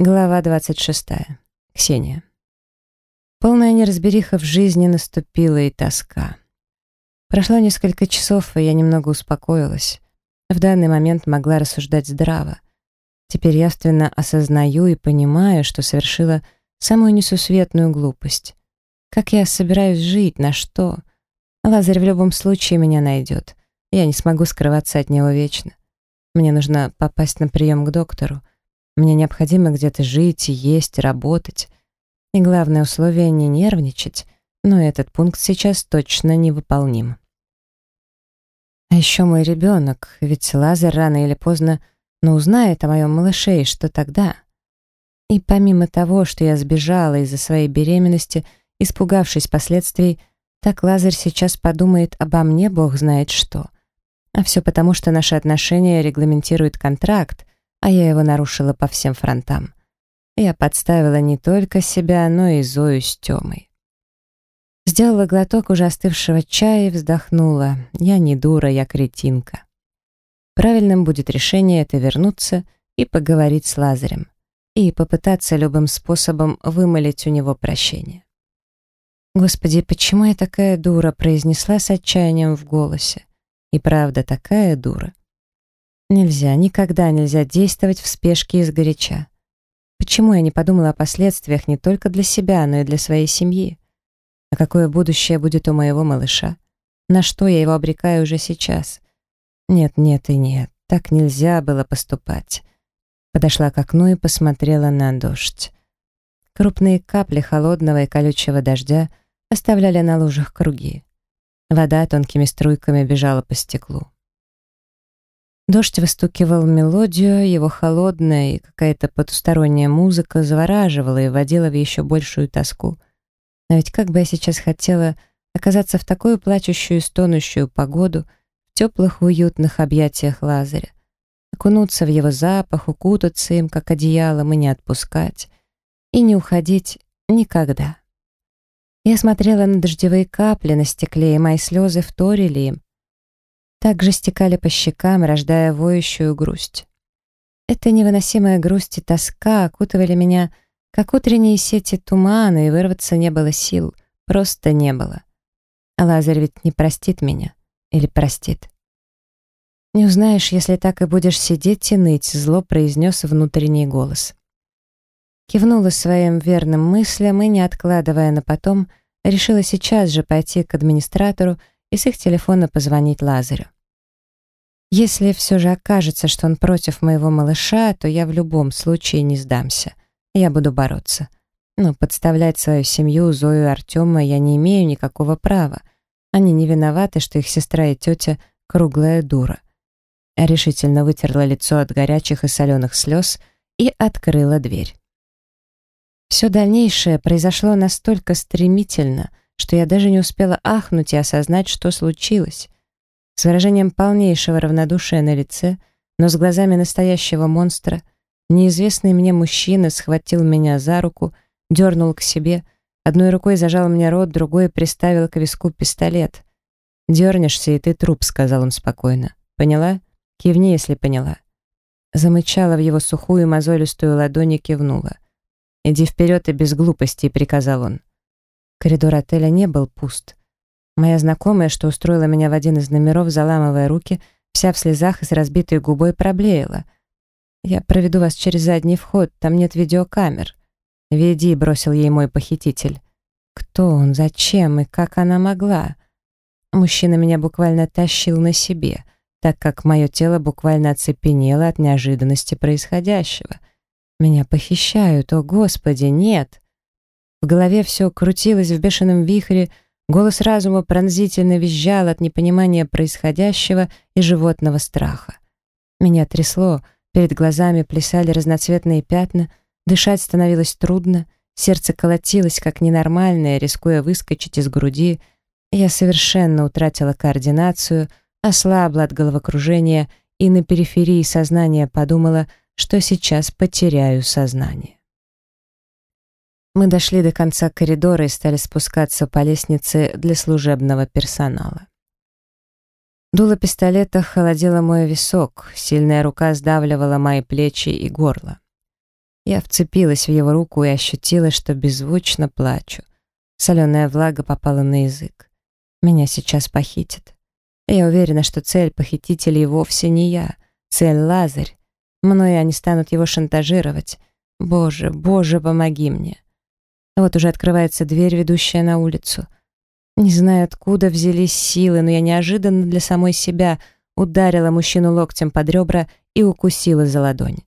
Глава 26. Ксения. Полная неразбериха в жизни наступила и тоска. Прошло несколько часов, и я немного успокоилась. В данный момент могла рассуждать здраво. Теперь явственно осознаю и понимаю, что совершила самую несусветную глупость. Как я собираюсь жить, на что? Лазарь в любом случае меня найдет. Я не смогу скрываться от него вечно. Мне нужно попасть на прием к доктору. Мне необходимо где-то жить, есть, работать. И главное условие — не нервничать, но этот пункт сейчас точно невыполним. А еще мой ребенок, ведь Лазарь рано или поздно, но узнает о моем малыше, и что тогда? И помимо того, что я сбежала из-за своей беременности, испугавшись последствий, так Лазарь сейчас подумает обо мне, бог знает что. А все потому, что наши отношения регламентирует контракт, а я его нарушила по всем фронтам. Я подставила не только себя, но и Зою с Тёмой. Сделала глоток уже остывшего чая и вздохнула. Я не дура, я кретинка. Правильным будет решение это вернуться и поговорить с Лазарем. И попытаться любым способом вымолить у него прощение. «Господи, почему я такая дура?» произнесла с отчаянием в голосе. И правда, такая дура. Нельзя, никогда нельзя действовать в спешке и сгоряча. Почему я не подумала о последствиях не только для себя, но и для своей семьи? А какое будущее будет у моего малыша? На что я его обрекаю уже сейчас? Нет, нет и нет, так нельзя было поступать. Подошла к окну и посмотрела на дождь. Крупные капли холодного и колючего дождя оставляли на лужах круги. Вода тонкими струйками бежала по стеклу. Дождь выстукивал мелодию, его холодная и какая-то потусторонняя музыка завораживала и вводила в еще большую тоску. Но ведь как бы я сейчас хотела оказаться в такую плачущую и стонущую погоду, в теплых уютных объятиях Лазаря, окунуться в его запах, укутаться им, как одеялом, и не отпускать, и не уходить никогда. Я смотрела на дождевые капли на стекле, и мои слезы вторили им. Также стекали по щекам, рождая воющую грусть. Эта невыносимая грусть и тоска окутывали меня, как утренние сети тумана, и вырваться не было сил, просто не было. А Лазарь ведь не простит меня. Или простит. «Не узнаешь, если так и будешь сидеть и ныть», — зло произнес внутренний голос. Кивнула своим верным мыслям и, не откладывая на потом, решила сейчас же пойти к администратору и с их телефона позвонить Лазарю. Если все же окажется, что он против моего малыша, то я в любом случае не сдамся. Я буду бороться. Но подставлять свою семью, Зою и Артема я не имею никакого права. Они не виноваты, что их сестра и тетя — круглая дура. Я решительно вытерла лицо от горячих и соленых слез и открыла дверь. Все дальнейшее произошло настолько стремительно, что я даже не успела ахнуть и осознать, что случилось. С выражением полнейшего равнодушия на лице, но с глазами настоящего монстра, неизвестный мне мужчина схватил меня за руку, дернул к себе, одной рукой зажал мне рот, другой приставил к виску пистолет. «Дернешься, и ты труп», — сказал он спокойно. «Поняла? Кивни, если поняла». Замычала в его сухую мозолистую ладонь и кивнула. «Иди вперед и без глупостей», — приказал он. Коридор отеля не был пуст. Моя знакомая, что устроила меня в один из номеров, заламывая руки, вся в слезах и с разбитой губой проблеяла. «Я проведу вас через задний вход, там нет видеокамер». «Веди», — бросил ей мой похититель. Кто он, зачем и как она могла? Мужчина меня буквально тащил на себе, так как мое тело буквально оцепенело от неожиданности происходящего — меня похищают, о господи, нет! В голове все крутилось в бешеном вихре, голос разума пронзительно визжал от непонимания происходящего и животного страха. Меня трясло, перед глазами плясали разноцветные пятна, дышать становилось трудно, сердце колотилось как ненормальное, рискуя выскочить из груди, я совершенно утратила координацию, ослабла от головокружения и на периферии сознания подумала — что сейчас потеряю сознание. Мы дошли до конца коридора и стали спускаться по лестнице для служебного персонала. Дуло пистолета холодило мой висок, сильная рука сдавливала мои плечи и горло. Я вцепилась в его руку и ощутила, что беззвучно плачу. Соленая влага попала на язык. Меня сейчас похитят. Я уверена, что цель похитителей вовсе не я. Цель — Лазарь. Мною они станут его шантажировать. Боже, боже, помоги мне. Вот уже открывается дверь, ведущая на улицу. Не знаю, откуда взялись силы, но я неожиданно для самой себя ударила мужчину локтем под ребра и укусила за ладонь.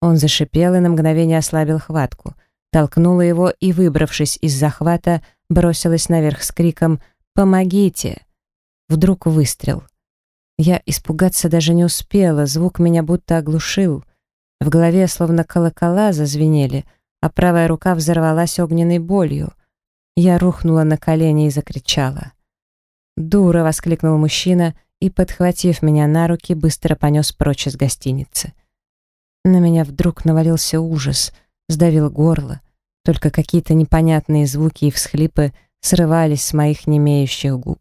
Он зашипел и на мгновение ослабил хватку. Толкнула его и, выбравшись из захвата, бросилась наверх с криком «Помогите!». Вдруг выстрел. Я испугаться даже не успела, звук меня будто оглушил. В голове словно колокола зазвенели, а правая рука взорвалась огненной болью. Я рухнула на колени и закричала. «Дура!» — воскликнул мужчина и, подхватив меня на руки, быстро понес прочь из гостиницы. На меня вдруг навалился ужас, сдавил горло. Только какие-то непонятные звуки и всхлипы срывались с моих немеющих губ.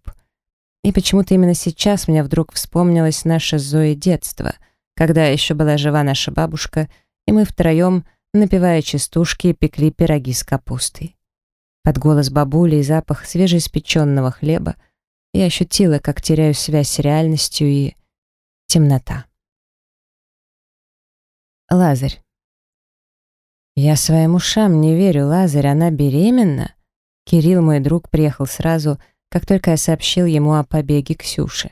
И почему-то именно сейчас мне вдруг вспомнилось наше Зои детство, когда еще была жива наша бабушка, и мы втроем, напивая частушки, пекли пироги с капустой. Под голос бабули и запах свежеиспеченного хлеба я ощутила, как теряю связь с реальностью и... темнота. Лазарь. Я своим ушам не верю, Лазарь, она беременна? Кирилл, мой друг, приехал сразу, как только я сообщил ему о побеге Ксюши.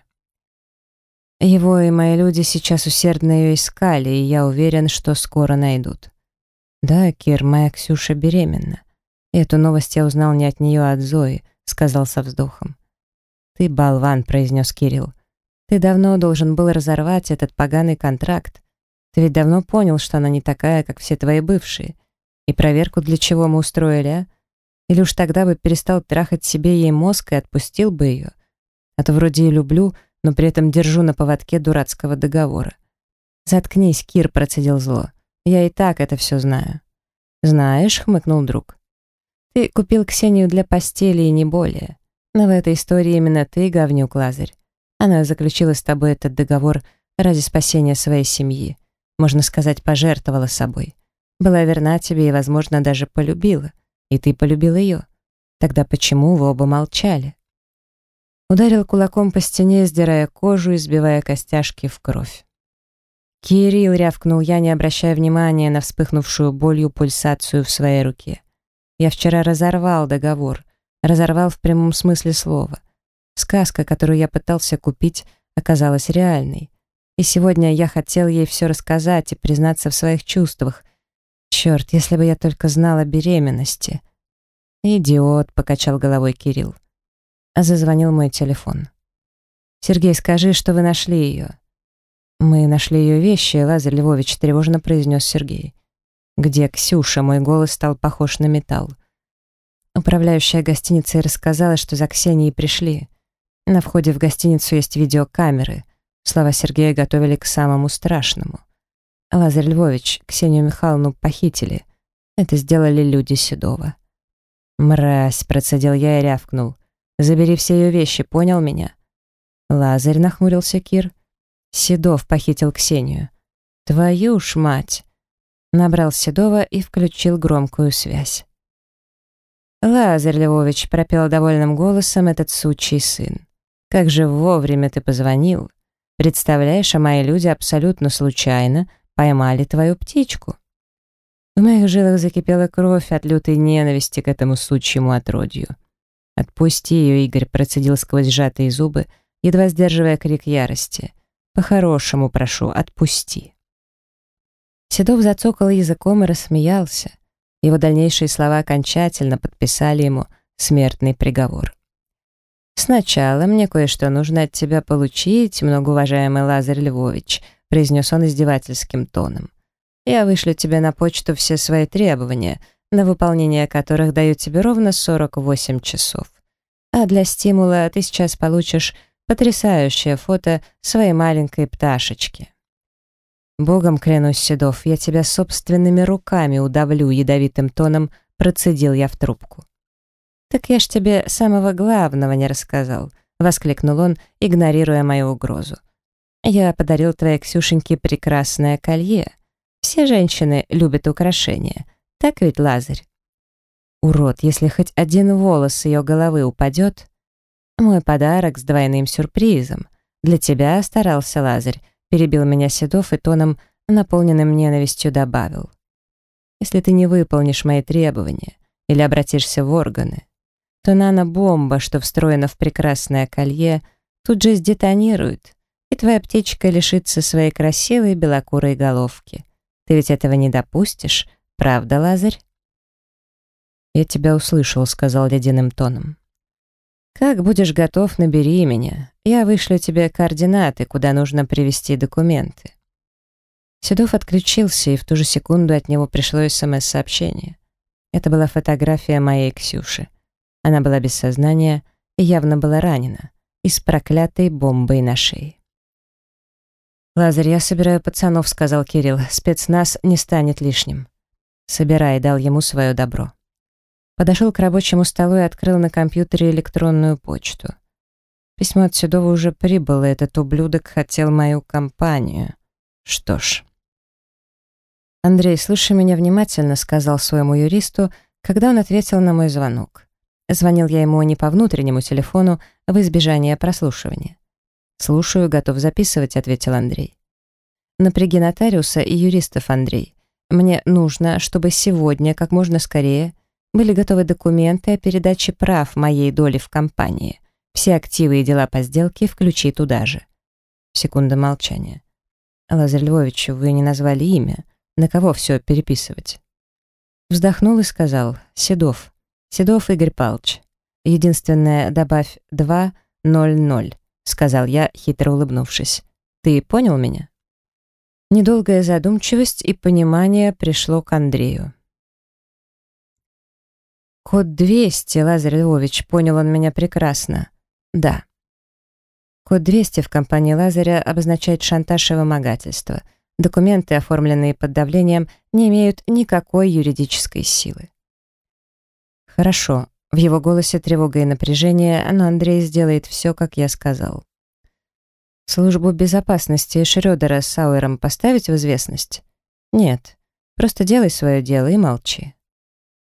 Его и мои люди сейчас усердно ее искали, и я уверен, что скоро найдут. Да, Кир, моя Ксюша беременна. Эту новость я узнал не от нее, а от Зои, сказал со вздохом. Ты болван, произнес Кирилл. Ты давно должен был разорвать этот поганый контракт. Ты ведь давно понял, что она не такая, как все твои бывшие. И проверку для чего мы устроили, а? Или уж тогда бы перестал трахать себе ей мозг и отпустил бы ее. А то вроде и люблю, но при этом держу на поводке дурацкого договора. «Заткнись, Кир», — процедил зло. «Я и так это все знаю». «Знаешь», — хмыкнул друг. «Ты купил Ксению для постели и не более. Но в этой истории именно ты, говнюк Лазарь. Она заключила с тобой этот договор ради спасения своей семьи можно сказать, пожертвовала собой. Была верна тебе и, возможно, даже полюбила. И ты полюбил ее. Тогда почему вы оба молчали? Ударил кулаком по стене, сдирая кожу и сбивая костяшки в кровь. «Кирилл!» — рявкнул я, не обращая внимания на вспыхнувшую болью пульсацию в своей руке. «Я вчера разорвал договор. Разорвал в прямом смысле слова. Сказка, которую я пытался купить, оказалась реальной. И сегодня я хотел ей все рассказать и признаться в своих чувствах. Черт, если бы я только знала беременности. «Идиот», — покачал головой Кирилл. Зазвонил мой телефон. «Сергей, скажи, что вы нашли ее». «Мы нашли ее вещи», — Лазарь Львович тревожно произнес Сергей. «Где Ксюша?» — мой голос стал похож на металл. Управляющая гостиницей рассказала, что за Ксенией пришли. На входе в гостиницу есть видеокамеры. Слова Сергея готовили к самому страшному. Лазарь Львович, Ксению Михайловну похитили. Это сделали люди Седова. «Мразь!» — процедил я и рявкнул. «Забери все ее вещи, понял меня?» Лазарь нахмурился Кир. Седов похитил Ксению. «Твою ж мать!» Набрал Седова и включил громкую связь. «Лазарь Львович», — пропел довольным голосом этот сучий сын. «Как же вовремя ты позвонил!» Представляешь, а мои люди абсолютно случайно поймали твою птичку. В моих жилах закипела кровь от лютой ненависти к этому сучьему отродью. «Отпусти ее, Игорь», — процедил сквозь сжатые зубы, едва сдерживая крик ярости. «По-хорошему прошу, отпусти». Седов зацокал языком и рассмеялся. Его дальнейшие слова окончательно подписали ему смертный приговор. «Сначала мне кое-что нужно от тебя получить, многоуважаемый Лазарь Львович», произнес он издевательским тоном. «Я вышлю тебе на почту все свои требования, на выполнение которых даю тебе ровно 48 часов. А для стимула ты сейчас получишь потрясающее фото своей маленькой пташечки». «Богом клянусь, Седов, я тебя собственными руками удавлю», ядовитым тоном процедил я в трубку. «Так я ж тебе самого главного не рассказал», — воскликнул он, игнорируя мою угрозу. «Я подарил твоей Ксюшеньке прекрасное колье. Все женщины любят украшения. Так ведь, Лазарь? Урод, если хоть один волос ее головы упадет... Мой подарок с двойным сюрпризом. Для тебя старался Лазарь, перебил меня Седов и тоном, наполненным ненавистью, добавил. Если ты не выполнишь мои требования или обратишься в органы, то нано-бомба, что встроена в прекрасное колье, тут же сдетонирует, и твоя птичка лишится своей красивой белокурой головки. Ты ведь этого не допустишь, правда, Лазарь? «Я тебя услышал», — сказал ледяным тоном. «Как будешь готов, набери меня. Я вышлю тебе координаты, куда нужно привезти документы». Седов отключился, и в ту же секунду от него пришло СМС-сообщение. Это была фотография моей Ксюши. Она была без сознания и явно была ранена, и с проклятой бомбой на шее. «Лазарь, я собираю пацанов», — сказал Кирилл. «Спецназ не станет лишним». «Собирай», — дал ему свое добро. Подошел к рабочему столу и открыл на компьютере электронную почту. Письмо от Седова уже прибыло, этот ублюдок хотел мою компанию. Что ж. «Андрей, слушай меня внимательно», — сказал своему юристу, когда он ответил на мой звонок. Звонил я ему не по внутреннему телефону, в избежание прослушивания. «Слушаю, готов записывать», — ответил Андрей. «Напряги нотариуса и юристов, Андрей. Мне нужно, чтобы сегодня, как можно скорее, были готовы документы о передаче прав моей доли в компании. Все активы и дела по сделке включи туда же». Секунда молчания. «Лазарь Львович, вы не назвали имя. На кого все переписывать?» Вздохнул и сказал «Седов». «Седов Игорь Павлович. Единственное, добавь 200», — сказал я, хитро улыбнувшись. «Ты понял меня?» Недолгая задумчивость и понимание пришло к Андрею. «Код 200, Лазарь Львович, понял он меня прекрасно. Да». Код 200 в компании Лазаря обозначает шантаж и вымогательство. Документы, оформленные под давлением, не имеют никакой юридической силы. «Хорошо». В его голосе тревога и напряжение, но Андрей сделает все, как я сказал. «Службу безопасности Шрёдера с Сауэром поставить в известность?» «Нет. Просто делай свое дело и молчи».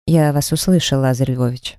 «Я вас услышал, Лазарь Львович».